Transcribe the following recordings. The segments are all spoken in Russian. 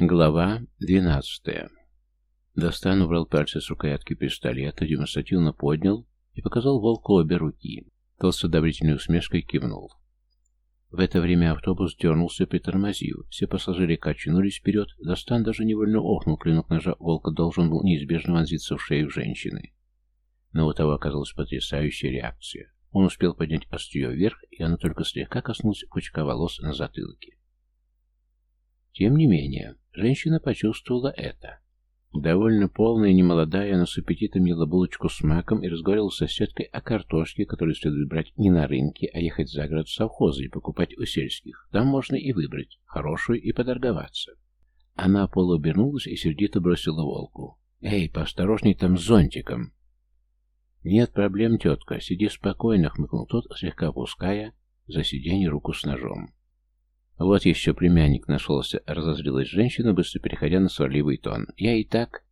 Глава двенадцатая. Достан убрал пальцы с рукоятки пистолета, демонстративно поднял и показал волку обе руки. Тот с одобрительной усмешкой кивнул. В это время автобус дернулся, притормозив. Все пассажиры качнулись вперед. Достан даже невольно охнул, клинок ножа волка должен был неизбежно вонзиться в шею женщины. Но у того оказалась потрясающая реакция. Он успел поднять острие вверх, и она только слегка коснулась пучка волос на затылке. Тем не менее, женщина почувствовала это. Довольно полная и немолодая, она с аппетитом ела булочку с маком и разговаривала с соседкой о картошке, которую следует брать не на рынке, а ехать за город в совхозы и покупать у сельских. Там можно и выбрать, хорошую и подорговаться. Она полуобернулась и сердито бросила волку. «Эй, поосторожней там с зонтиком!» «Нет проблем, тетка, сиди спокойно», — хмыкнул тот, слегка опуская за сиденье руку с ножом. «Вот еще племянник нашелся», — разозлилась женщина, быстро переходя на сварливый тон. «Я и так...»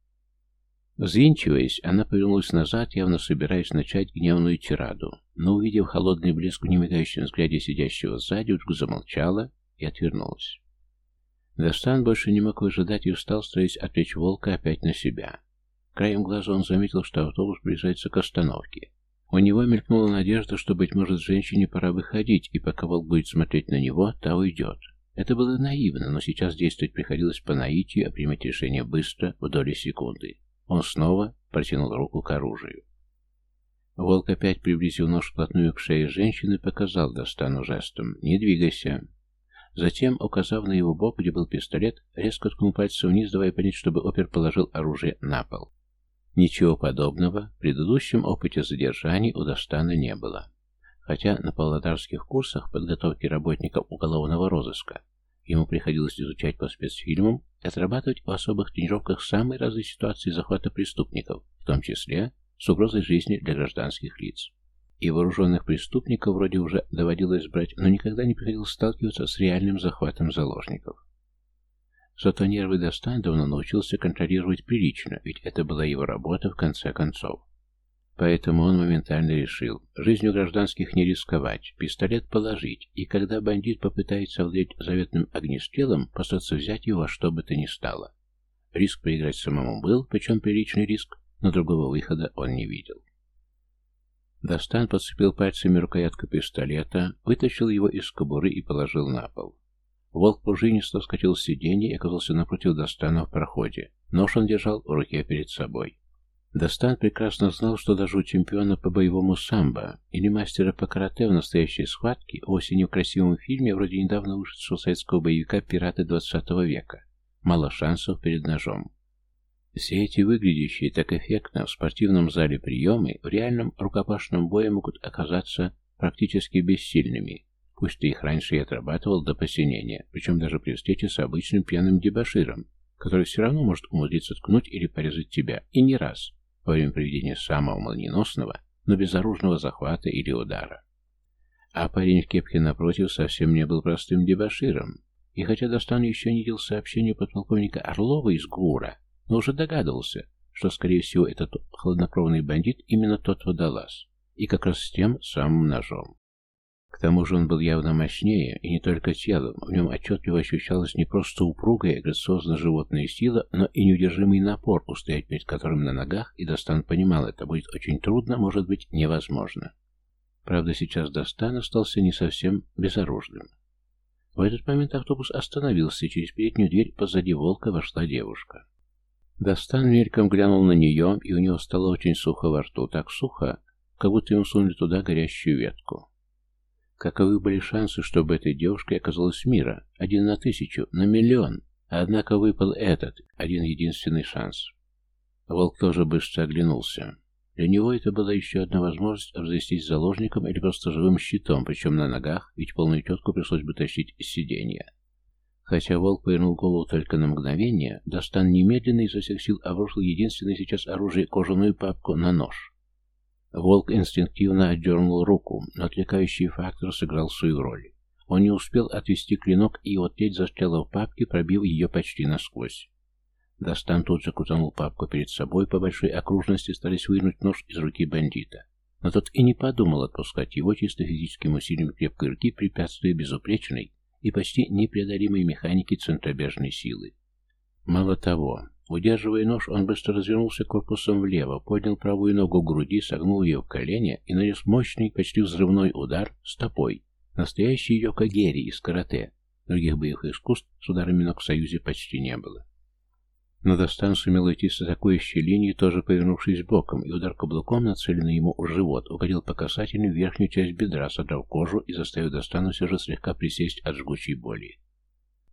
Взвинчиваясь, она повернулась назад, явно собираясь начать гневную тираду, но, увидев холодный блеск в немигающем взгляде сидящего сзади, вдруг замолчала и отвернулась. Достан больше не мог выжидать и устал, стараясь отвлечь волка опять на себя. Краем глаза он заметил, что автобус приближается к остановке. У него мелькнула надежда, что, быть может, женщине пора выходить, и пока волк будет смотреть на него, та уйдет. Это было наивно, но сейчас действовать приходилось по наитию, а принимать решение быстро, в доли секунды. Он снова протянул руку к оружию. Волк опять приблизил нож вплотную к шее женщины, показал Достану жестом «Не двигайся». Затем, указав на его бок, где был пистолет, резко ткнул пальцем вниз, давая понять, чтобы опер положил оружие на пол. Ничего подобного в предыдущем опыте задержаний у Достана не было. Хотя на павлодарских курсах подготовки работников уголовного розыска ему приходилось изучать по спецфильмам и отрабатывать в особых тренировках самые разные ситуации захвата преступников, в том числе с угрозой жизни для гражданских лиц. И вооруженных преступников вроде уже доводилось брать, но никогда не приходилось сталкиваться с реальным захватом заложников. Зато нервы давно научился контролировать прилично, ведь это была его работа в конце концов. Поэтому он моментально решил, жизнью гражданских не рисковать, пистолет положить, и когда бандит попытается овладеть заветным огнестрелом, постараться взять его во что бы то ни стало. Риск проиграть самому был, причем приличный риск, но другого выхода он не видел. Достан подцепил пальцами рукоятку пистолета, вытащил его из кобуры и положил на пол. Волк пружинисто вскочил с сиденья и оказался напротив Достана в проходе. Нож он держал в руке перед собой. Достан прекрасно знал, что даже у чемпиона по боевому самбо или мастера по карате в настоящей схватке, не в красивом фильме, вроде недавно вышедшего советского боевика «Пираты 20 века», мало шансов перед ножом. Все эти выглядящие так эффектно в спортивном зале приемы в реальном рукопашном бое могут оказаться практически бессильными, Пусть ты их раньше и отрабатывал до посинения, причем даже при встрече с обычным пьяным дебоширом, который все равно может умудриться ткнуть или порезать тебя, и не раз, во время проведения самого молниеносного, но безоружного захвата или удара. А парень в кепке напротив совсем не был простым дебоширом, и хотя Достан еще не видел сообщения подполковника Орлова из ГУРа, но уже догадывался, что, скорее всего, этот хладнокровный бандит именно тот водолаз, и как раз с тем самым ножом. К тому же он был явно мощнее, и не только телом, в нем отчетливо ощущалась не просто упругая, грациозно-животная сила, но и неудержимый напор, устоять перед которым на ногах, и Достан понимал, это будет очень трудно, может быть, невозможно. Правда, сейчас Достан остался не совсем безоружным. В этот момент автобус остановился, и через переднюю дверь позади волка вошла девушка. Достан мельком глянул на нее, и у него стало очень сухо во рту, так сухо, как будто ему сунули туда горящую ветку. Каковы были шансы, чтобы этой девушкой оказалась мира? Один на тысячу, на миллион. Однако выпал этот, один единственный шанс. Волк тоже быстро оглянулся. Для него это была еще одна возможность обзавестись заложником или просто живым щитом, причем на ногах, ведь полную тетку пришлось бы тащить из сиденья. Хотя волк повернул голову только на мгновение, Достан немедленно изо всех сил обрушил единственное сейчас оружие кожаную папку на нож. Волк инстинктивно отдернул руку, но отвлекающий фактор сыграл свою роль. Он не успел отвести клинок, и его треть застряла в папке, пробив ее почти насквозь. Достан тут же крутанул папку перед собой по большой окружности, стараясь вынуть нож из руки бандита. Но тот и не подумал отпускать его чисто физическим усилием крепкой руки, препятствуя безупречной и почти непреодолимой механике центробежной силы. Мало того, удерживая нож, он быстро развернулся корпусом влево, поднял правую ногу к груди, согнул ее в колени и нанес мощный, почти взрывной удар стопой. Настоящий Йока Герри из карате. Других боевых искусств с ударами ног в Союзе почти не было. Но Достан сумел уйти с атакующей линии, тоже повернувшись боком, и удар каблуком, нацеленный ему в живот, угодил по касательной верхнюю часть бедра, содрав кожу и заставил Достану все же слегка присесть от жгучей боли.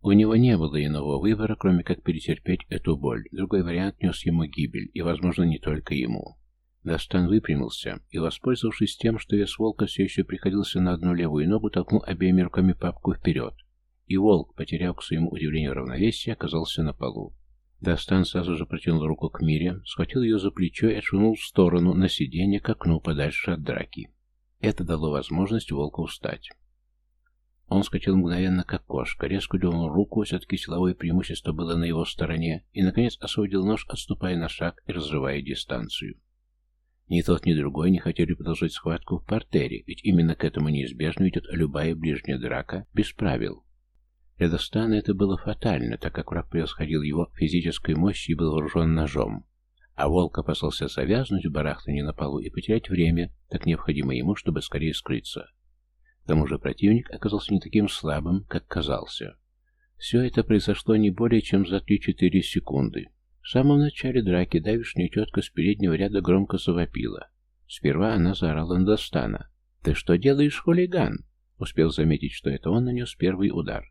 У него не было иного выбора, кроме как перетерпеть эту боль. Другой вариант нес ему гибель, и, возможно, не только ему. Достан выпрямился и, воспользовавшись тем, что вес волка все еще приходился на одну левую ногу, толкнул обеими руками папку вперед. И волк, потеряв к своему удивлению равновесие, оказался на полу. Достан сразу же протянул руку к Мире, схватил ее за плечо и отшвырнул в сторону, на сиденье, к окну, подальше от драки. Это дало возможность волку встать. Он скатил мгновенно, как кошка, резко дернул руку, все-таки силовое преимущество было на его стороне, и, наконец, освободил нож, отступая на шаг и разрывая дистанцию. Ни тот, ни другой не хотели продолжать схватку в портере, ведь именно к этому неизбежно ведет любая ближняя драка, без правил. Для Достана это было фатально, так как враг превосходил его физической мощи и был вооружен ножом. А волк опасался завязнуть в барахтане на полу и потерять время, так необходимое ему, чтобы скорее скрыться. К тому же противник оказался не таким слабым, как казался. Все это произошло не более чем за 3-4 секунды. В самом начале драки давишняя тетка с переднего ряда громко завопила. Сперва она заорала на Достана. «Ты что делаешь, хулиган?» Успел заметить, что это он нанес первый удар.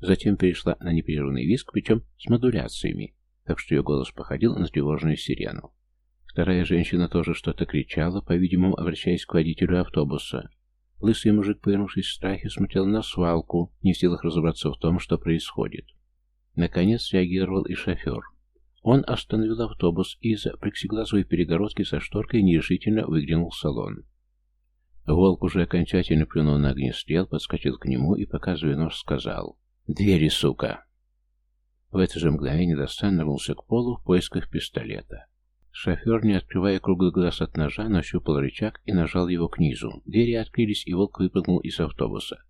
Затем перешла на непрерывный визг, причем с модуляциями, так что ее голос походил на тревожную сирену. Вторая женщина тоже что-то кричала, по-видимому, обращаясь к водителю автобуса. Лысый мужик, повернувшись в страхе, смотрел на свалку, не в силах разобраться в том, что происходит. Наконец реагировал и шофер. Он остановил автобус и из-за плексиглазовой перегородки со шторкой нерешительно выглянул в салон. Волк уже окончательно плюнул на огнестрел, подскочил к нему и, показывая нож, сказал «Двери, сука!» В это же мгновение Достан нагнулся к полу в поисках пистолета. Шофер, не открывая круглый глаз от ножа, нащупал рычаг и нажал его к низу. Двери открылись, и волк выпрыгнул из автобуса.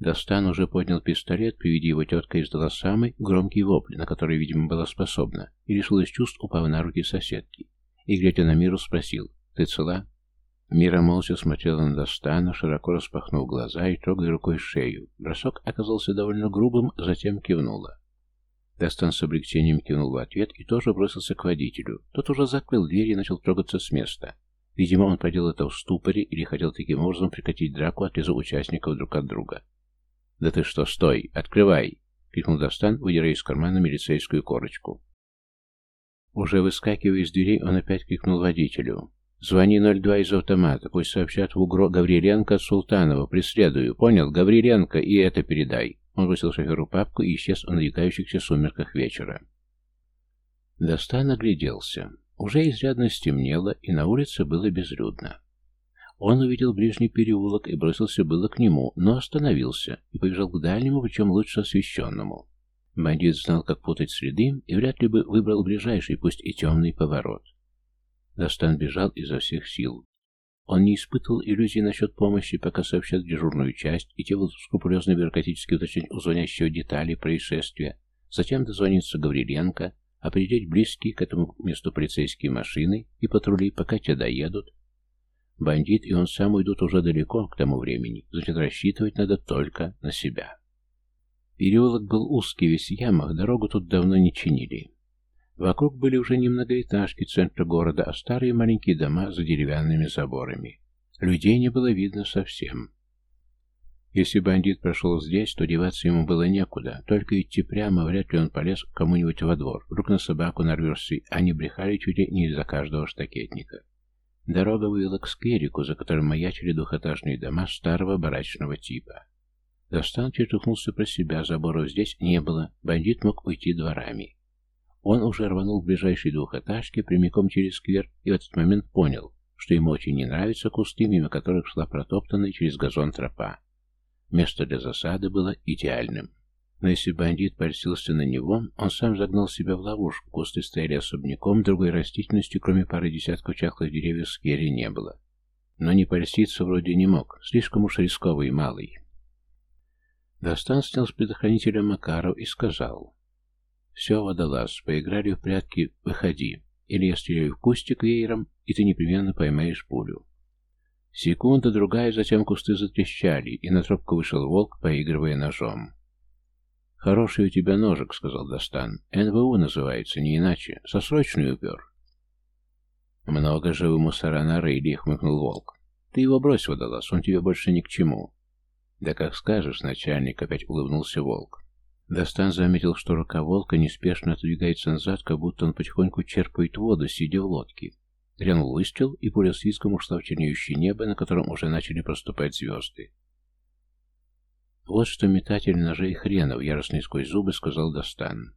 Достан уже поднял пистолет, при виде его тетка издала самый громкий вопль, на который, видимо, была способна, и лишилась чувств, упав на руки соседки. И, глядя на Миру, спросил, «Ты цела?» Мира молча смотрела на Достана, широко распахнув глаза и трогая рукой шею. Бросок оказался довольно грубым, затем кивнула. Достан с облегчением кивнул в ответ и тоже бросился к водителю. Тот уже закрыл дверь и начал трогаться с места. Видимо, он проделал это в ступоре или хотел таким образом прекратить драку, отрезав участников друг от друга. «Да ты что, стой! Открывай!» — крикнул Достан, выдирая из кармана милицейскую корочку. Уже выскакивая из дверей, он опять крикнул водителю. Звони 02 из автомата, пусть сообщат в УГРО Гавриленко Султанова. Преследую. Понял? Гавриленко, и это передай. Он бросил шоферу папку и исчез в надвигающихся сумерках вечера. Достан огляделся. Уже изрядно стемнело, и на улице было безлюдно. Он увидел ближний переулок и бросился было к нему, но остановился и побежал к дальнему, причем лучше освещенному. Бандит знал, как путать следы, и вряд ли бы выбрал ближайший, пусть и темный поворот. Достан бежал изо всех сил. Он не испытывал иллюзий насчет помощи, пока сообщат дежурную часть, и те будут скрупулезно бюрократически уточнять у звонящего детали происшествия. Затем дозвонится Гавриленко, определить близкие к этому месту полицейские машины и патрули, пока те доедут. Бандит и он сам уйдут уже далеко к тому времени, значит рассчитывать надо только на себя. Переулок был узкий, весь в ямах, дорогу тут давно не чинили. Вокруг были уже не многоэтажки центра города, а старые маленькие дома за деревянными заборами. Людей не было видно совсем. Если бандит прошел здесь, то деваться ему было некуда, только идти прямо, вряд ли он полез кому-нибудь во двор, вдруг на собаку нарвешься, не брехали чуть ли не из-за каждого штакетника. Дорога вывела к скверику, за которым маячили двухэтажные дома старого барачного типа. Достан чертухнулся про себя, заборов здесь не было, бандит мог уйти дворами. Он уже рванул в ближайшей двухэтажке прямиком через сквер и в этот момент понял, что ему очень не нравятся кусты, мимо которых шла протоптанная через газон тропа. Место для засады было идеальным. Но если бандит польстился на него, он сам загнал себя в ловушку. Кусты стояли особняком, другой растительности, кроме пары десятков чахлых деревьев, в сквере не было. Но не польститься вроде не мог, слишком уж рисковый и малый. Достан снял с предохранителя Макаров и сказал, Все, водолаз, поиграли в прятки, выходи. Или я стреляю в кустик веером, и ты непременно поймаешь пулю. Секунда, другая, затем кусты затрещали, и на тропку вышел волк, поигрывая ножом. «Хороший у тебя ножик», — сказал Достан. «НВУ называется, не иначе. Сосрочный упер». «Много же вы мусора нарыли», — хмыкнул волк. «Ты его брось, водолаз, он тебе больше ни к чему». «Да как скажешь, начальник», — опять улыбнулся волк. Достан заметил, что рука волка неспешно отодвигается назад, как будто он потихоньку черпает воду, сидя в лодке. Грянул выстрел, и пуля с виском ушла в чернеющее небо, на котором уже начали проступать звезды. «Вот что метатель ножей хренов», — яростный сквозь зубы сказал Достан.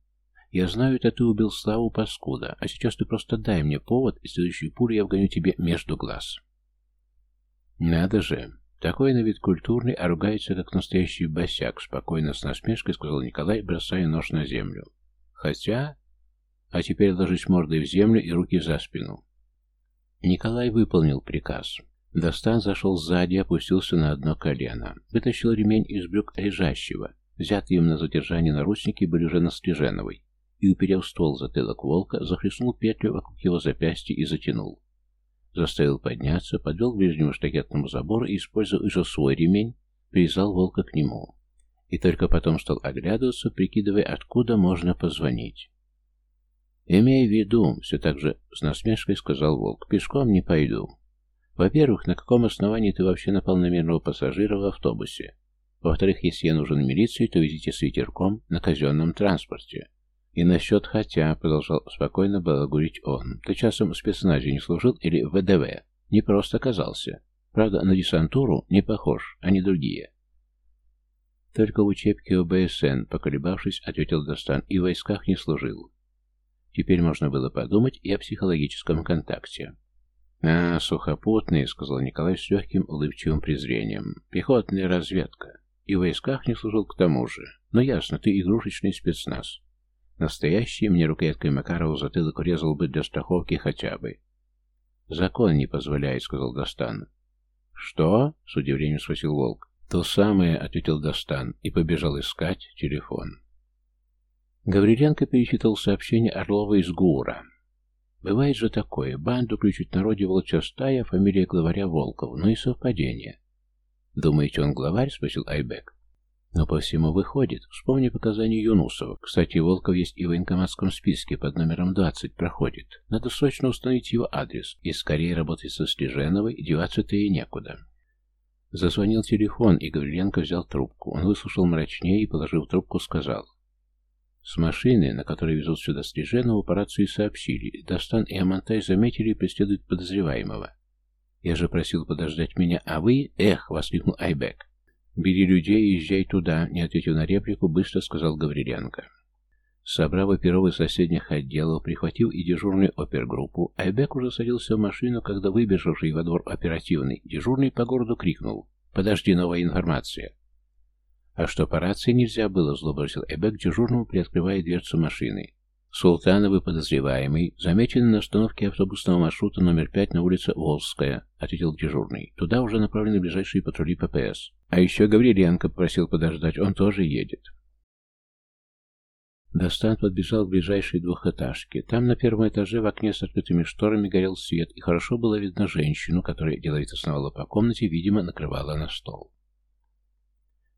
«Я знаю, это ты убил Славу паскуда, а сейчас ты просто дай мне повод, и следующую пулю я вгоню тебе между глаз». «Надо же! Такой на вид культурный, а ругается, как настоящий босяк», — спокойно с насмешкой сказал Николай, бросая нож на землю. «Хотя...» «А теперь ложись мордой в землю и руки за спину». Николай выполнил приказ. Достан зашел сзади, опустился на одно колено. Вытащил ремень из брюк лежащего. Взятые им на задержание наручники были уже на Стриженовой. И, уперев ствол затылок волка, захлестнул петлю вокруг его запястья и затянул. Заставил подняться, подвел к ближнему штакетному забору и, используя уже свой ремень, привязал волка к нему. И только потом стал оглядываться, прикидывая, откуда можно позвонить. «Имей в виду», — все так же с насмешкой сказал Волк, — «пешком не пойду. Во-первых, на каком основании ты вообще напал на мирного пассажира в автобусе? Во-вторых, если я нужен милиции, то везите с ветерком на казенном транспорте». «И насчет хотя», — продолжал спокойно балагурить он, — «ты часом в спецназе не служил или в ВДВ? Не просто оказался. Правда, на десантуру не похож, не другие». «Только в учебке ОБСН», — поколебавшись, ответил Достан, — «и в войсках не служил. Теперь можно было подумать и о психологическом контакте. «А, сухопутные», — сказал Николай с легким улыбчивым презрением. «Пехотная разведка. И в войсках не служил к тому же. Но ясно, ты игрушечный спецназ. Настоящий мне рукояткой Макарова затылок резал бы для страховки хотя бы». «Закон не позволяет», — сказал Достан. «Что?» — с удивлением спросил Волк. «То самое», — ответил Достан и побежал искать телефон. Гавриленко перечитал сообщение Орлова из ГУРа. Бывает же такое. Банду ключит народе волчья стая, фамилия главаря Волков. Ну и совпадение. Думаете, он главарь? Спросил Айбек. Но по всему выходит. Вспомни показания Юнусова. Кстати, Волков есть и в военкоматском списке под номером 20 проходит. Надо срочно установить его адрес. И скорее работать со Слеженовой, деваться-то и некуда. Зазвонил телефон, и Гавриленко взял трубку. Он выслушал мрачнее и, положив трубку, сказал. С машины, на которой везут сюда Стриженову, по рации сообщили. Достан и Амантай заметили и преследуют подозреваемого. Я же просил подождать меня, а вы... Эх, воскликнул Айбек. «Бери людей и езжай туда», — не ответив на реплику, быстро сказал Гавриленко. Собрав оперов соседних отделов, прихватив и дежурную опергруппу, Айбек уже садился в машину, когда выбежавший во двор оперативный дежурный по городу крикнул «Подожди, новая информация!» «А что, по рации нельзя было?» — зло бросил Эбек дежурному, приоткрывая дверцу машины. «Султановый подозреваемый, замечен на остановке автобусного маршрута номер 5 на улице Волжская», — ответил дежурный. «Туда уже направлены ближайшие патрули ППС. А еще Гавриленко попросил подождать, он тоже едет». Достан подбежал к ближайшей двухэтажке. Там на первом этаже в окне с открытыми шторами горел свет, и хорошо было видно женщину, которая деловито сновала по комнате, видимо, накрывала на стол.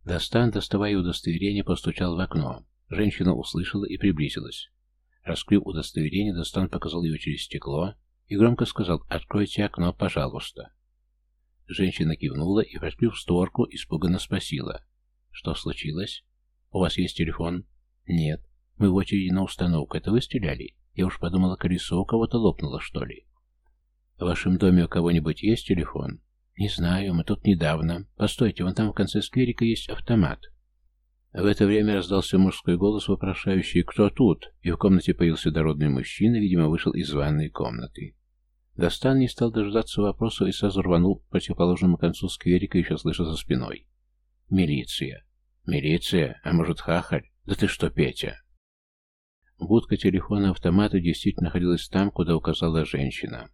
Достан, доставая удостоверение, постучал в окно. Женщина услышала и приблизилась. Раскрыв удостоверение, Достан показал его через стекло и громко сказал «Откройте окно, пожалуйста». Женщина кивнула и, раскрыв створку, испуганно спросила «Что случилось? У вас есть телефон?» «Нет. Мы в очереди на установку. Это вы стреляли? Я уж подумала, колесо у кого-то лопнуло, что ли?» «В вашем доме у кого-нибудь есть телефон?» «Не знаю, мы тут недавно. Постойте, вон там в конце скверика есть автомат». В это время раздался мужской голос, вопрошающий «Кто тут?», и в комнате появился дородный мужчина, видимо, вышел из ванной комнаты. Достан не стал дождаться вопроса и сразу рванул к противоположному концу скверика, еще слыша за спиной. «Милиция! Милиция? А может, хахаль? Да ты что, Петя?» Будка телефона автомата действительно находилась там, куда указала женщина.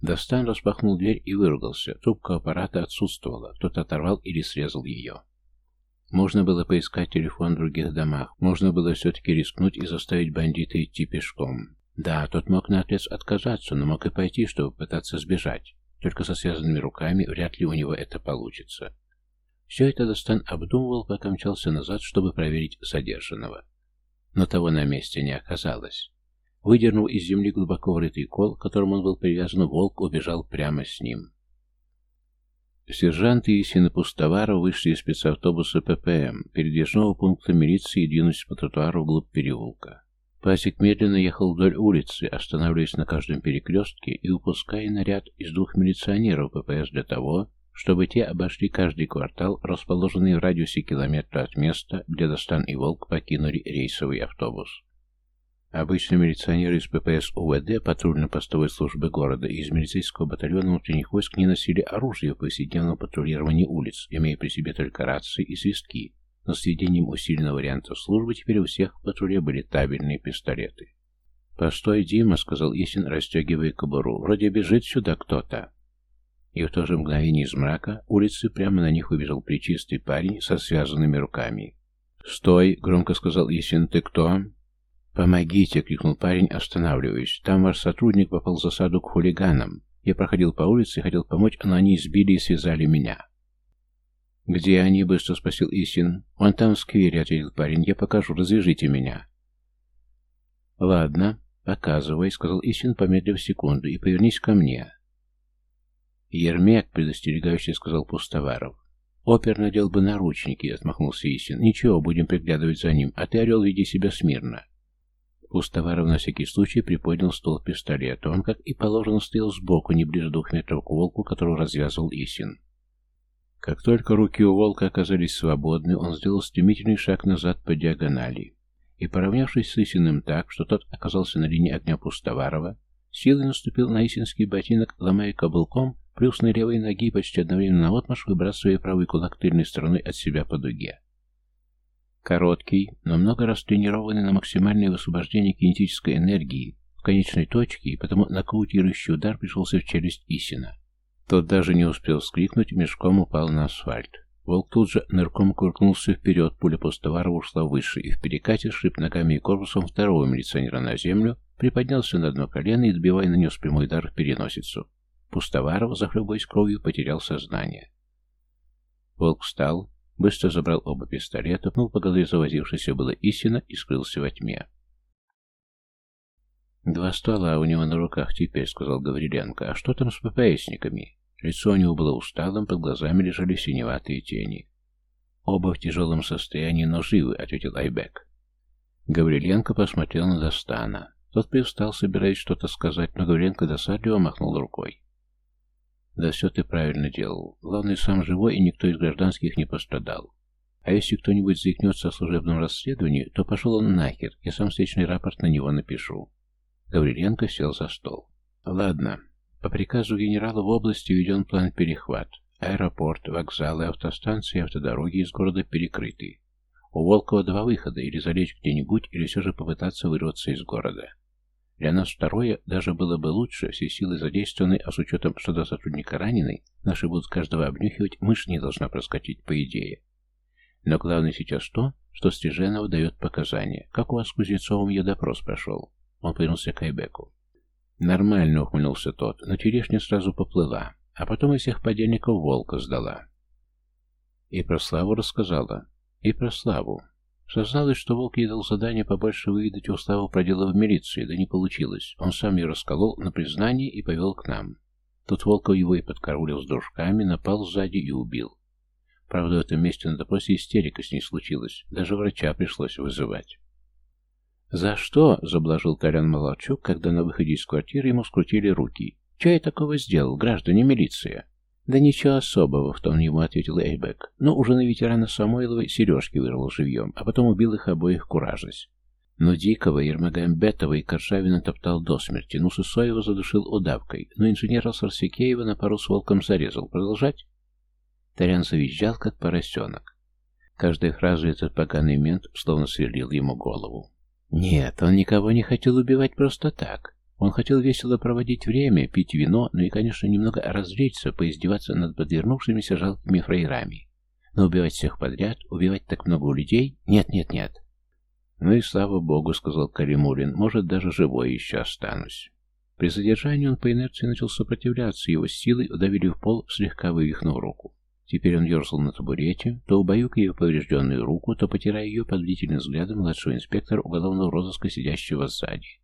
Достан распахнул дверь и выругался. Трубка аппарата отсутствовала. Кто-то оторвал или срезал ее. Можно было поискать телефон в других домах, можно было все-таки рискнуть и заставить бандита идти пешком. Да, тот мог наотрез отказаться, но мог и пойти, чтобы пытаться сбежать. Только со связанными руками вряд ли у него это получится. Все это Достан обдумывал, пока мчался назад, чтобы проверить задержанного. Но того на месте не оказалось. Выдернув из земли глубоко врытый кол, к которому он был привязан, волк убежал прямо с ним. Сержанты и Пустоваров вышли из спецавтобуса ППМ, передвижного пункта милиции и двинулись по тротуару вглубь переулка. Пасик медленно ехал вдоль улицы, останавливаясь на каждом перекрестке и упуская наряд из двух милиционеров ППС для того, чтобы те обошли каждый квартал, расположенный в радиусе километра от места, где Достан и Волк покинули рейсовый автобус. Обычно милиционеры из ППС УВД, патрульно-постовой службы города и из милицейского батальона внутренних войск не носили оружие в повседневном патрулировании улиц, имея при себе только рации и свистки, но с введением усиленного варианта службы теперь у всех в патруле были табельные пистолеты. «Постой, Дима», — сказал Есин, расстегивая кобуру, — «вроде бежит сюда кто-то». И в то же мгновение из мрака улицы прямо на них убежал причистый парень со связанными руками. «Стой!» — громко сказал Есин. «Ты кто?» «Помогите!» — крикнул парень, останавливаясь. «Там ваш сотрудник попал в засаду к хулиганам. Я проходил по улице и хотел помочь, но они избили и связали меня». «Где они?» — быстро спросил Исин. «Он там в сквере», — ответил парень. «Я покажу. Развяжите меня». «Ладно, показывай», — сказал Исин, помедлив секунду. «И повернись ко мне». «Ермек», — предостерегающе сказал Пустоваров. «Опер надел бы наручники», — отмахнулся Исин. «Ничего, будем приглядывать за ним, а ты, Орел, веди себя смирно». Пустоваров на всякий случай приподнял стол пистолета. Он, как и положено, стоял сбоку, не ближе двух метров к волку, которого развязывал Исин. Как только руки у волка оказались свободны, он сделал стремительный шаг назад по диагонали. И, поравнявшись с Исиным так, что тот оказался на линии огня Пустоварова, силой наступил на Исинский ботинок, ломая каблуком плюсной левой ноги почти одновременно на отмашь, выбрасывая правый кулак тыльной стороной от себя по дуге. Короткий, но много раз тренированный на максимальное высвобождение кинетической энергии в конечной точке, и потому нокаутирующий удар пришелся в челюсть Исина. Тот даже не успел вскрикнуть, мешком упал на асфальт. Волк тут же нырком куркнулся вперед, пуля пустовара ушла выше, и в перекате сшиб ногами и корпусом второго милиционера на землю, приподнялся на одно колено и, добивая, нанес прямой удар в переносицу. Пустоваров, захлебываясь кровью, потерял сознание. Волк встал, Быстро забрал оба пистолета, пнул по голове завозившийся было истина и скрылся во тьме. «Два ствола у него на руках теперь», — сказал Гавриленко. «А что там с ППСниками?» Лицо у него было усталым, под глазами лежали синеватые тени. «Оба в тяжелом состоянии, но живы», — ответил Айбек. Гавриленко посмотрел на Достана. Тот привстал, собираясь что-то сказать, но Гавриленко досадливо махнул рукой. Да все ты правильно делал. Главное, сам живой, и никто из гражданских не пострадал. А если кто-нибудь заикнется о служебном расследовании, то пошел он нахер, я сам встречный рапорт на него напишу. Гавриленко сел за стол. Ладно. По приказу генерала в области введен план перехват. Аэропорт, вокзалы, автостанции автодороги из города перекрыты. У Волкова два выхода, или залечь где-нибудь, или все же попытаться вырваться из города. Для нас второе даже было бы лучше, все силы задействованы, а с учетом, что до сотрудника раненый, наши будут каждого обнюхивать, мышь не должна проскочить, по идее. Но главное сейчас то, что Стриженов дает показания. Как у вас с Кузнецовым ее допрос прошел? Он повернулся к Айбеку. Нормально, ухмыльнулся тот, но черешня сразу поплыла, а потом из всех подельников волка сдала. И про Славу рассказала. И про Славу. Созналось, что Волк ей дал задание побольше выведать у Славу про дело в милиции, да не получилось. Он сам ее расколол на признание и повел к нам. Тут Волков его и подкараулил с дружками, напал сзади и убил. Правда, в этом месте на допросе истерика с ней случилась. Даже врача пришлось вызывать. «За что?» — заблажил Колян Молодчук, когда на выходе из квартиры ему скрутили руки. «Че я такого сделал, граждане милиция?» «Да ничего особого», — в том ему ответил Эйбек. Но уже на ветерана Самойловой сережки вырвал живьем, а потом убил их обоих куражась. Но Дикого, Ермагамбетова и Коршавина топтал до смерти, ну Сысоева задушил удавкой, но инженера Сарсикеева на пару с волком зарезал. Продолжать? Тарян завизжал, как поросенок. Каждая фраза этот поганый мент словно сверлил ему голову. Нет, он никого не хотел убивать просто так. Он хотел весело проводить время, пить вино, ну и, конечно, немного развлечься, поиздеваться над подвернувшимися жалкими фрейрами. Но убивать всех подряд, убивать так много людей? Нет, нет, нет. Ну и слава богу, сказал Каримулин, может, даже живой еще останусь. При задержании он по инерции начал сопротивляться, его силой удавили в пол, слегка вывихнув руку. Теперь он ерзал на табурете, то убаюкая ее поврежденную руку, то потирая ее под бдительным взглядом младшего инспектора уголовного розыска, сидящего сзади.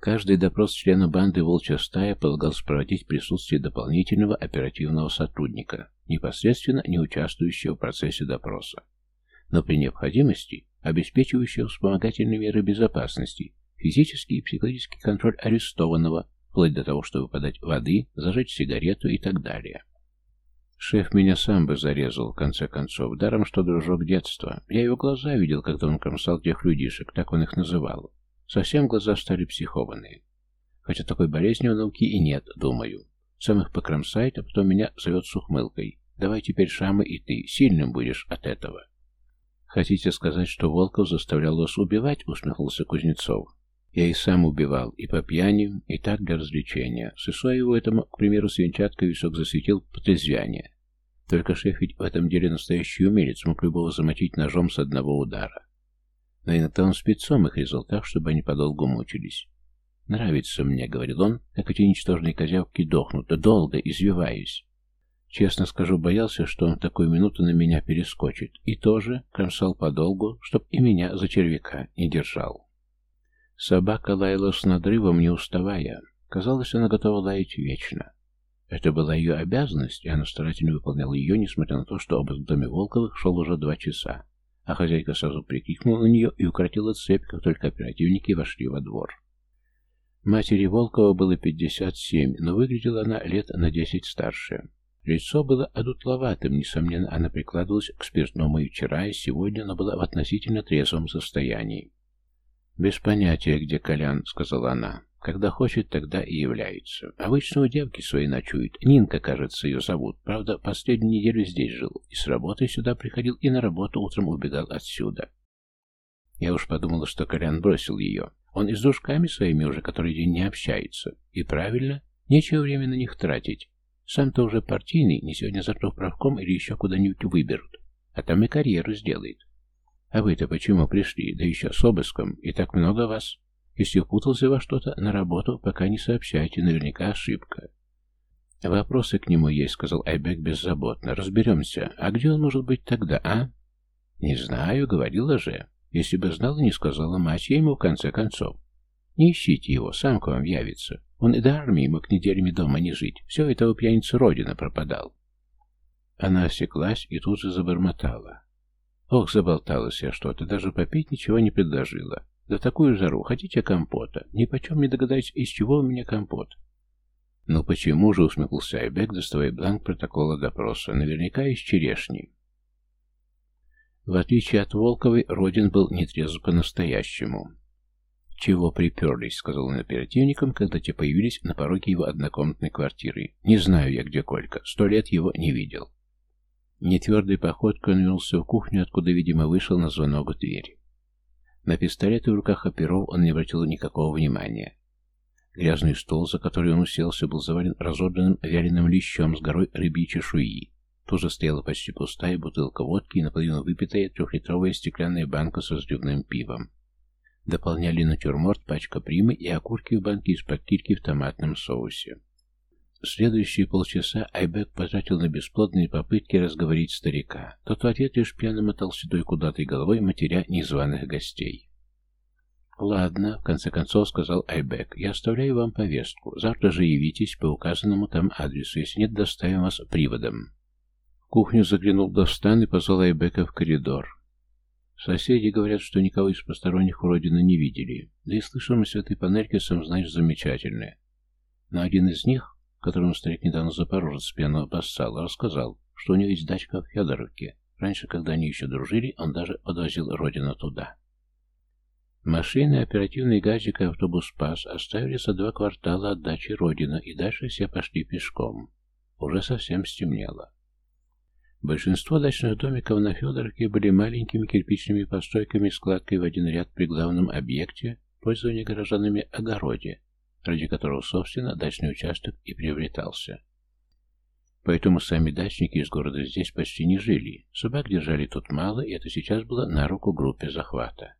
Каждый допрос члена банды «Волчья стая» полагался проводить в присутствии дополнительного оперативного сотрудника, непосредственно не участвующего в процессе допроса, но при необходимости обеспечивающего вспомогательные меры безопасности, физический и психологический контроль арестованного, вплоть до того, чтобы подать воды, зажечь сигарету и так далее. Шеф меня сам бы зарезал, в конце концов, даром, что дружок детства. Я его глаза видел, когда он кромсал тех людишек, так он их называл. Совсем глаза стали психованные. Хотя такой болезни в науке и нет, думаю. Сам их покромсает, а потом меня зовет с ухмылкой. Давай теперь, Шамы, и ты. Сильным будешь от этого. Хотите сказать, что Волков заставлял вас убивать? Усмехнулся Кузнецов. Я и сам убивал, и по пьяни, и так для развлечения. Сысоеву этому, к примеру, свинчатка висок засветил потрезвяние. Только шеф ведь в этом деле настоящий умелец, мог любого замочить ножом с одного удара. Но иногда он спецом их резал так, чтобы они подолгу мучились. «Нравится мне», — говорил он, — «как эти ничтожные козявки дохнут, да долго, извиваясь». Честно скажу, боялся, что он в такую минуту на меня перескочит, и тоже кромсал подолгу, чтоб и меня за червяка не держал. Собака лаяла с надрывом, не уставая. Казалось, она готова лаять вечно. Это была ее обязанность, и она старательно выполняла ее, несмотря на то, что обыск в доме Волковых шел уже два часа а хозяйка сразу прикрикнула на нее и укоротила цепь, как только оперативники вошли во двор. Матери Волкова было 57, но выглядела она лет на 10 старше. Лицо было одутловатым, несомненно, она прикладывалась к спиртному и вчера, и сегодня, но была в относительно трезвом состоянии. «Без понятия, где Колян», — сказала она. Когда хочет, тогда и является. Обычно у девки своей ночует. Нинка, кажется, ее зовут. Правда, последнюю неделю здесь жил. И с работы сюда приходил, и на работу утром убегал отсюда. Я уж подумала, что Колян бросил ее. Он и с дружками своими уже который день не общается. И правильно, нечего время на них тратить. Сам-то уже партийный, не сегодня завтра в правком или еще куда-нибудь выберут. А там и карьеру сделает. А вы-то почему пришли? Да еще с обыском. И так много вас. Если упутался во что-то, на работу пока не сообщайте, наверняка ошибка. Вопросы к нему есть, сказал Айбек беззаботно. Разберемся. А где он может быть тогда, а? Не знаю, говорила же. Если бы знала, не сказала мать, я ему в конце концов. Не ищите его, сам к вам явится. Он и до армии мог неделями дома не жить. Все это у пьяницы Родина пропадал. Она осеклась и тут же забормотала. Ох, заболталась я что-то, даже попить ничего не предложила. За такую жару хотите компота? Ни почем не догадаюсь, из чего у меня компот. Ну почему же, усмехнулся Айбек, доставая бланк протокола допроса. Наверняка из черешни. В отличие от Волковой, Родин был нетрезв по-настоящему. «Чего приперлись?» — сказал он оперативникам, когда те появились на пороге его однокомнатной квартиры. «Не знаю я, где Колька. Сто лет его не видел». Нетвердой походкой он вернулся в кухню, откуда, видимо, вышел на звонок в дверь. На пистолеты в руках оперов он не обратил никакого внимания. Грязный стол, за который он уселся, был завален разорванным вяленым лещом с горой рыбьей чешуи. Тут же стояла почти пустая бутылка водки и наполовину выпитая трехлитровая стеклянная банка со взрывным пивом. Дополняли натюрморт, пачка примы и окурки в банке из-под кильки в томатном соусе. Следующие полчаса Айбек потратил на бесплодные попытки разговорить старика. Тот в ответ лишь пьяно мотал седой кудатой головой, матеря незваных гостей. «Ладно», — в конце концов сказал Айбек, — «я оставляю вам повестку. Завтра же явитесь по указанному там адресу, если нет, доставим вас приводом». В кухню заглянул Достан и позвал Айбека в коридор. Соседи говорят, что никого из посторонних вроде не видели. Да и слышимость этой панельке, сам знаешь, замечательная. Но один из них, которому старик недавно запорожец пьяного поссал, рассказал, что у него есть дачка в Федоровке. Раньше, когда они еще дружили, он даже подвозил родину туда. Машины, оперативный газик и автобус «Пас» оставили за два квартала от дачи Родина, и дальше все пошли пешком. Уже совсем стемнело. Большинство дачных домиков на Федоровке были маленькими кирпичными постройками складкой в один ряд при главном объекте, пользования горожанами огороде, ради которого, собственно, дачный участок и приобретался. Поэтому сами дачники из города здесь почти не жили. Собак держали тут мало, и это сейчас было на руку группе захвата.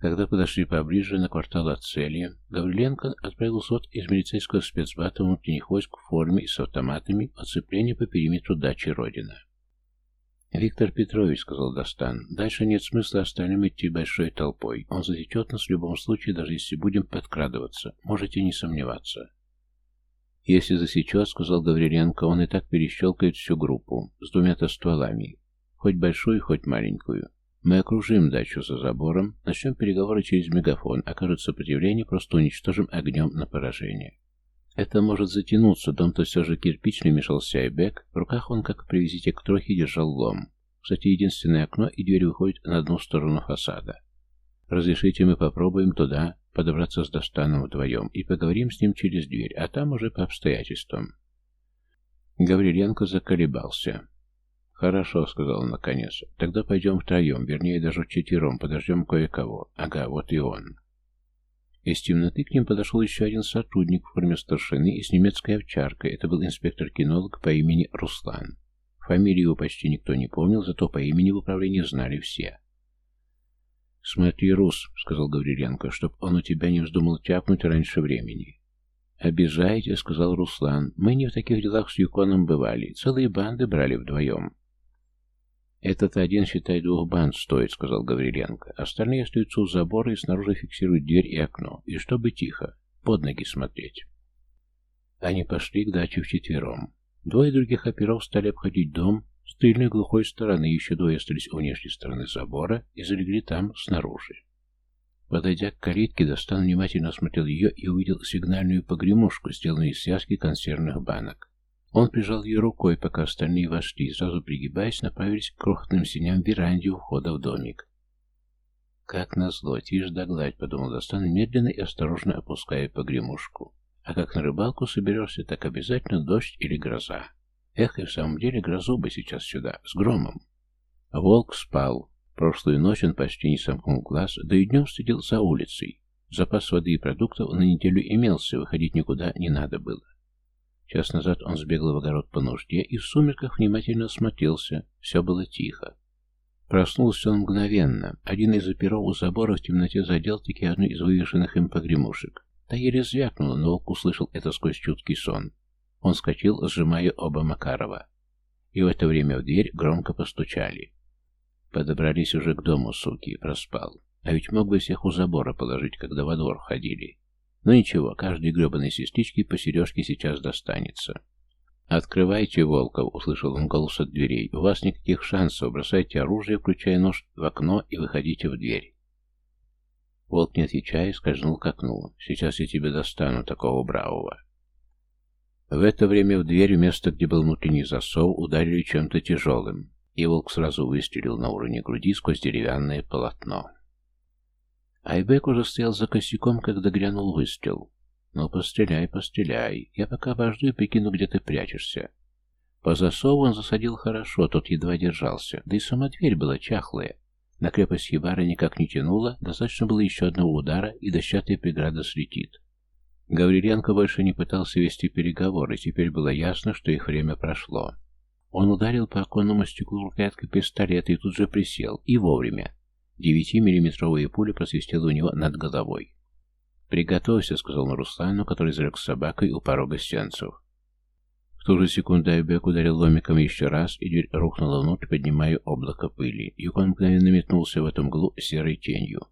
Когда подошли поближе на квартал от цели, Гавриленко отправил сот из милицейского спецбата внутренних войск в форме и с автоматами оцепление по периметру дачи Родина. «Виктор Петрович», — сказал Достан, — «дальше нет смысла остальным идти большой толпой. Он засечет нас в любом случае, даже если будем подкрадываться. Можете не сомневаться». «Если засечет», — сказал Гавриленко, — «он и так перещелкает всю группу с двумя-то стволами, хоть большую, хоть маленькую. Мы окружим дачу за забором, начнем переговоры через мегафон, окажет сопротивление, просто уничтожим огнем на поражение». Это может затянуться, дом-то все же кирпичный, мешался Айбек. В руках он, как при визите к трохе, держал лом. Кстати, единственное окно и дверь выходят на одну сторону фасада. Разрешите, мы попробуем туда подобраться с Достаном вдвоем и поговорим с ним через дверь, а там уже по обстоятельствам. Гавриленко заколебался. «Хорошо», — сказал он наконец. «Тогда пойдем втроем, вернее, даже вчетвером, подождем кое-кого. Ага, вот и он». Из темноты к ним подошел еще один сотрудник в форме старшины и с немецкой овчаркой. Это был инспектор-кинолог по имени Руслан. Фамилию его почти никто не помнил, зато по имени в управлении знали все. «Смотри, Рус», — сказал Гавриленко, — «чтоб он у тебя не вздумал тяпнуть раньше времени». «Обижаете», — сказал Руслан. «Мы не в таких делах с Юконом бывали. Целые банды брали вдвоем». «Этот один, считай, двух банд стоит», — сказал Гавриленко. «Остальные остаются у забора и снаружи фиксируют дверь и окно. И чтобы тихо, под ноги смотреть». Они пошли к даче вчетвером. Двое других оперов стали обходить дом с тыльной глухой стороны, еще двое остались у внешней стороны забора и залегли там, снаружи. Подойдя к калитке, Достан внимательно осмотрел ее и увидел сигнальную погремушку, сделанную из связки консервных банок. Он прижал ее рукой, пока остальные вошли, и сразу пригибаясь, направились к крохотным синям веранде у входа в домик. «Как назло, тишь да гладь», — подумал Достан, медленно и осторожно опуская погремушку. «А как на рыбалку соберешься, так обязательно дождь или гроза. Эх, и в самом деле грозу бы сейчас сюда, с громом». Волк спал. Прошлую ночь он почти не сомкнул глаз, да и днем сидел за улицей. Запас воды и продуктов на неделю имелся, выходить никуда не надо было. Час назад он сбегал в огород по нужде и в сумерках внимательно осмотрелся. Все было тихо. Проснулся он мгновенно. Один из оперов у забора в темноте задел таки одну из вывешенных им погремушек. Та еле звякнула, но волк услышал это сквозь чуткий сон. Он скочил, сжимая оба Макарова. И в это время в дверь громко постучали. Подобрались уже к дому, суки, проспал. А ведь мог бы всех у забора положить, когда во двор ходили. Но ну ничего, каждой гребаной сестричке по сережке сейчас достанется. «Открывайте, Волков!» — услышал он голос от дверей. «У вас никаких шансов. Бросайте оружие, включая нож в окно и выходите в дверь». Волк, не отвечая, скользнул к окну. «Сейчас я тебе достану такого бравого». В это время в дверь, место, где был внутренний засов, ударили чем-то тяжелым, и волк сразу выстрелил на уровне груди сквозь деревянное полотно. Айбек уже стоял за косяком, когда грянул выстрел. «Ну, постреляй, постреляй. Я пока обожду и прикину, где ты прячешься». По засову он засадил хорошо, тот едва держался, да и сама дверь была чахлая. На крепость Хибара никак не тянула, достаточно было еще одного удара, и дощатая преграда слетит. Гавриленко больше не пытался вести переговоры, теперь было ясно, что их время прошло. Он ударил по оконному стеклу рукояткой пистолета и тут же присел, и вовремя. Девятимиллиметровая пуля просвистела у него над головой. «Приготовься», — сказал он Руслану, который зарек с собакой у порога сеансов. В ту же секунду Айбек ударил ломиком еще раз, и дверь рухнула внутрь, поднимая облако пыли. Юкон мгновенно метнулся в эту мглу серой тенью.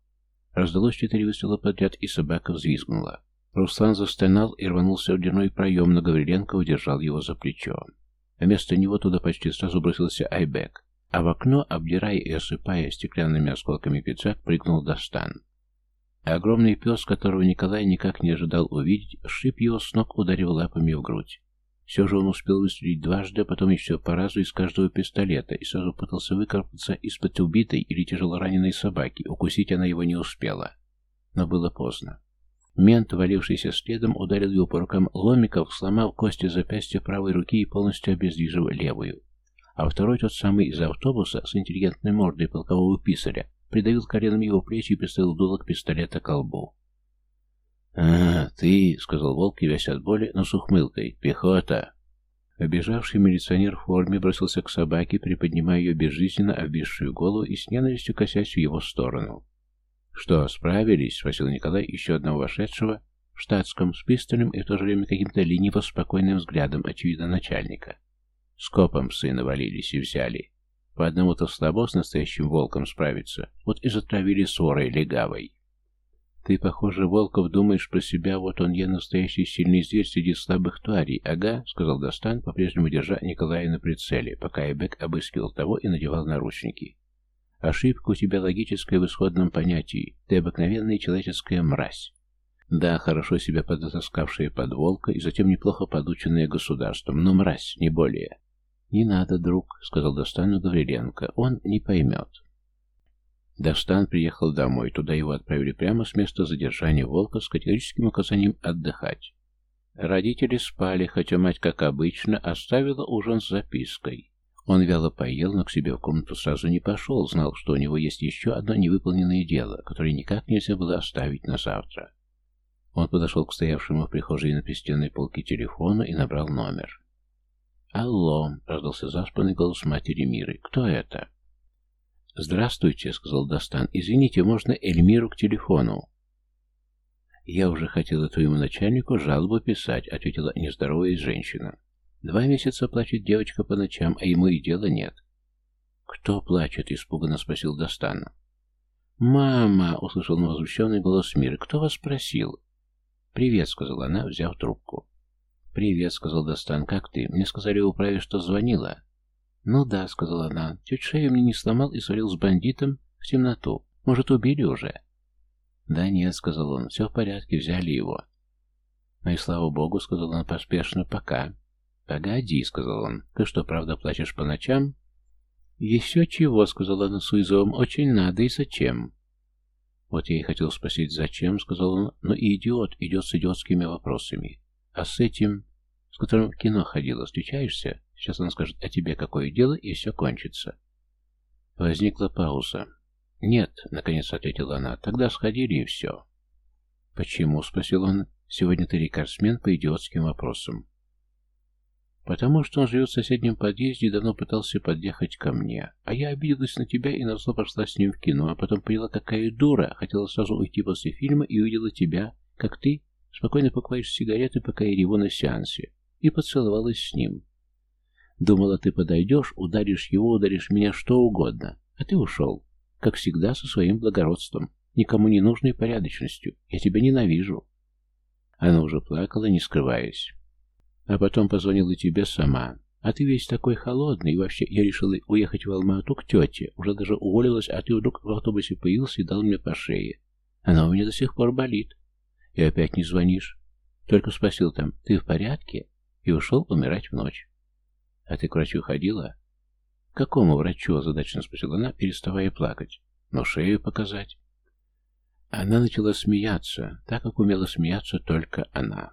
Раздалось четыре выстрела подряд, и собака взвизгнула. Руслан застонал и рванулся в дверной проем, но Гавриленко удержал его за плечо. Вместо него туда почти сразу бросился Айбек. А в окно, обдирая и осыпая стеклянными осколками пиджак, прыгнул Достан. Огромный пес, которого Николай никак не ожидал увидеть, шип его с ног, ударив лапами в грудь. Все же он успел выстрелить дважды, а потом еще по разу из каждого пистолета, и сразу пытался выкарпаться из-под убитой или тяжело раненой собаки. Укусить она его не успела. Но было поздно. Мент, валившийся следом, ударил его по рукам ломиков, сломав кости запястья правой руки и полностью обездвижив левую а второй, тот самый из автобуса, с интеллигентной мордой полкового писаря, придавил коленом его плечи и приставил дуло к пистолета к колбу. «А, ты», — сказал волк, весь от боли, но с ухмылкой, — «пехота». Обежавший милиционер в форме бросился к собаке, приподнимая ее безжизненно обвисшую голову и с ненавистью косясь в его сторону. «Что, справились?» — спросил Николай еще одного вошедшего, в штатском, с пистолем и в то же время каким-то лениво спокойным взглядом, очевидно, начальника. Скопом сына валились и взяли. По одному-то слабо с настоящим волком справиться, вот и затравили сворой легавой. Ты, похоже, Волков, думаешь про себя, вот он я настоящий сильный зверь среди слабых тварей. Ага, сказал Достан, по-прежнему держа Николая на прицеле, пока Эбек обыскивал того и надевал наручники. Ошибка у тебя логическая в исходном понятии. Ты обыкновенная человеческая мразь. Да, хорошо себя подотаскавшая под волка и затем неплохо подученная государством, но мразь, не более. «Не надо, друг», — сказал Достану Гавриленко, — «он не поймет». Достан приехал домой. Туда его отправили прямо с места задержания Волка с категорическим указанием отдыхать. Родители спали, хотя мать, как обычно, оставила ужин с запиской. Он вяло поел, но к себе в комнату сразу не пошел, знал, что у него есть еще одно невыполненное дело, которое никак нельзя было оставить на завтра. Он подошел к стоявшему в прихожей на пристенной полке телефону и набрал номер. «Алло!» — раздался заспанный голос матери Миры. «Кто это?» «Здравствуйте», — сказал Достан. «Извините, можно Эльмиру к телефону?» «Я уже хотела твоему начальнику жалобу писать», — ответила нездоровая женщина. «Два месяца плачет девочка по ночам, а ему и дела нет». «Кто плачет?» — испуганно спросил Достан. «Мама!» — услышал возмущенный голос Миры. «Кто вас спросил?» «Привет», — сказала она, взяв трубку. «Привет», — сказал Достан. «Как ты? Мне сказали в управе, что звонила». «Ну да», — сказала она, — «тетя шею мне не сломал и свалил с бандитом в темноту. Может, убили уже?» «Да нет», — сказал он, — «все в порядке, взяли его». «Ну и слава богу», — сказал он поспешно, — «пока». «Погоди», — сказал он, — «ты что, правда плачешь по ночам?» «Еще чего», — сказала она с уизовым, — «очень надо и зачем?» «Вот я и хотел спросить, зачем», — сказал он, — «но и идиот идет с идиотскими вопросами. А с этим, с которым в кино ходила, встречаешься?» Сейчас он скажет о тебе какое дело, и все кончится. Возникла пауза. «Нет», — наконец ответила она, — «тогда сходили и все». «Почему?» — спросил он. «Сегодня ты рекордсмен по идиотским вопросам». «Потому что он живет в соседнем подъезде и давно пытался подъехать ко мне. А я обиделась на тебя и назло пошла с ним в кино, а потом поняла, какая дура. Хотела сразу уйти после фильма и увидела тебя, как ты спокойно покупаешь сигареты, пока я реву на сеансе, и поцеловалась с ним. Думала, ты подойдешь, ударишь его, ударишь меня, что угодно. А ты ушел. Как всегда, со своим благородством. Никому не нужной порядочностью. Я тебя ненавижу. Она уже плакала, не скрываясь. А потом позвонила тебе сама. А ты весь такой холодный. И вообще, я решила уехать в Алмату к тете. Уже даже уволилась, а ты вдруг в автобусе появился и дал мне по шее. Она у меня до сих пор болит. И опять не звонишь. Только спросил там, ты в порядке? И ушел умирать в ночь. «А ты к врачу ходила?» «К какому врачу?» – озадаченно спросила она, переставая плакать. «Но шею показать». Она начала смеяться, так как умела смеяться только она.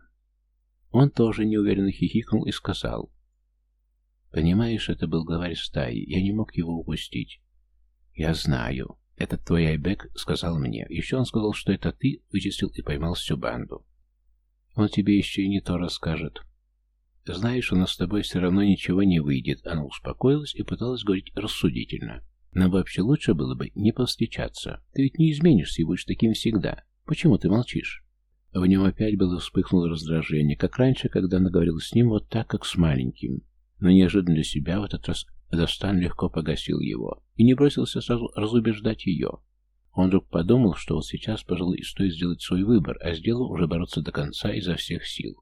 Он тоже неуверенно хихикнул и сказал. «Понимаешь, это был главарь стаи, я не мог его упустить». «Я знаю. Этот твой Айбек сказал мне. Еще он сказал, что это ты вычислил и поймал всю банду. Он тебе еще и не то расскажет». «Знаешь, у нас с тобой все равно ничего не выйдет». Она успокоилась и пыталась говорить рассудительно. «Нам вообще лучше было бы не повстречаться. Ты ведь не изменишься и будешь таким всегда. Почему ты молчишь?» В нем опять было вспыхнуло раздражение, как раньше, когда она говорила с ним вот так, как с маленьким. Но неожиданно для себя в этот раз Достан легко погасил его и не бросился сразу разубеждать ее. Он вдруг подумал, что вот сейчас, пожалуй, стоит сделать свой выбор, а сделал уже бороться до конца изо всех сил.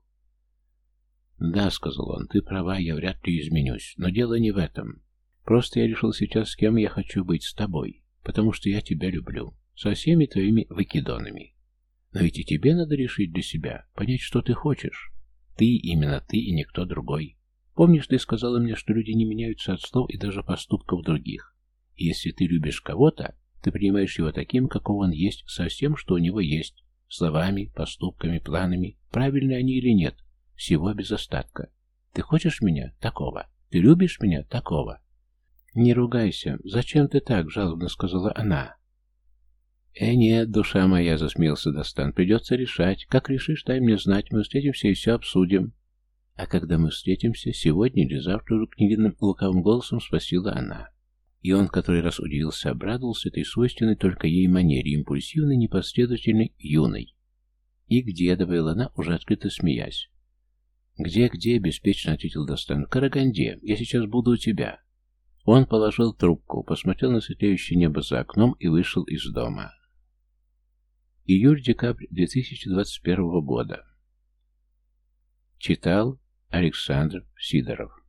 «Да», — сказал он, — «ты права, я вряд ли изменюсь. Но дело не в этом. Просто я решил сейчас, с кем я хочу быть, с тобой, потому что я тебя люблю, со всеми твоими выкидонами. Но ведь и тебе надо решить для себя, понять, что ты хочешь. Ты, именно ты и никто другой. Помнишь, ты сказала мне, что люди не меняются от слов и даже поступков других. Если ты любишь кого-то, ты принимаешь его таким, какого он есть, со всем, что у него есть, словами, поступками, планами, правильны они или нет, всего без остатка. Ты хочешь меня? Такого. Ты любишь меня? Такого. Не ругайся. Зачем ты так? Жалобно сказала она. «Э, нет, душа моя», — засмеялся Достан, — «придется решать. Как решишь, дай мне знать, мы встретимся и все обсудим». «А когда мы встретимся, сегодня или завтра?» Вдруг невинным лукавым голосом спросила она. И он который раз удивился, обрадовался этой свойственной только ей манере, импульсивной, непоследовательной, юной. «И где?» — добавила она, уже открыто смеясь. «Где-где?» — беспечно ответил Достан. «В Караганде. Я сейчас буду у тебя». Он положил трубку, посмотрел на светлеющее небо за окном и вышел из дома. Июль-декабрь 2021 года. Читал Александр Сидоров